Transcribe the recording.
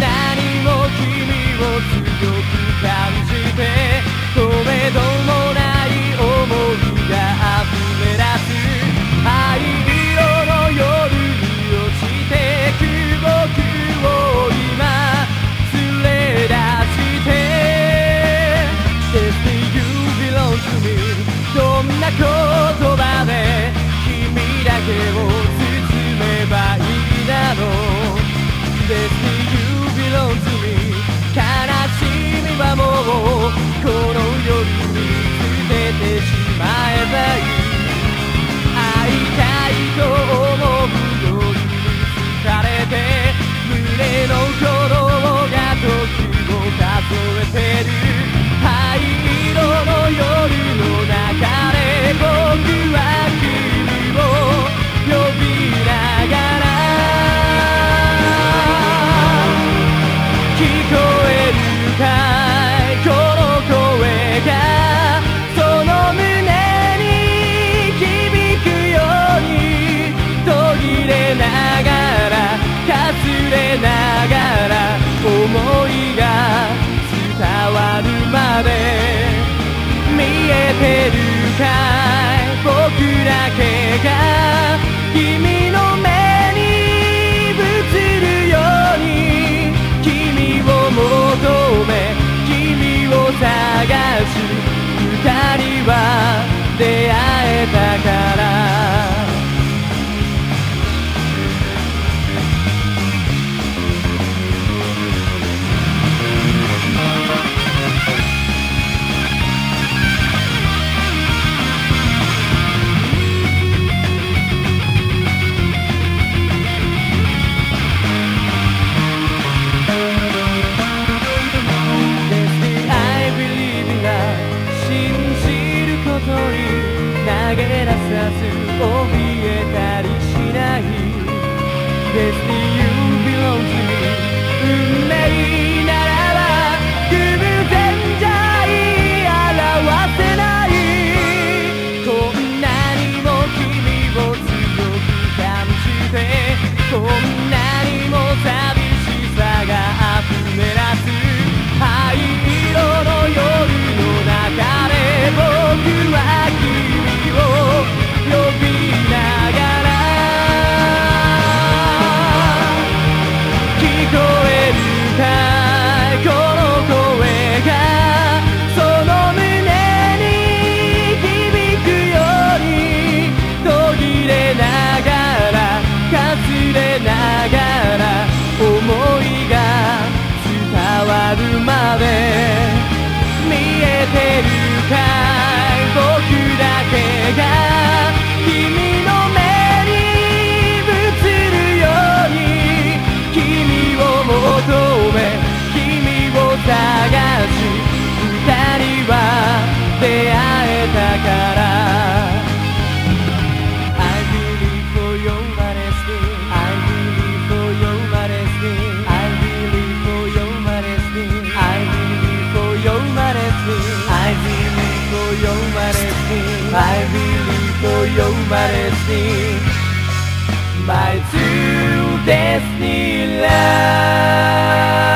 なにも君を強く感じて止めどもない想いが溢れ出す。灰色の夜に落ちてく僕を今連れ出して。Destiny you belong to me どんな言葉で君だけを包めばいいだろう。Destiny you 悲しみはもうこのか with me. よ生まれて I believe とよ生まれて I believe とよ生まれて My true destiny love.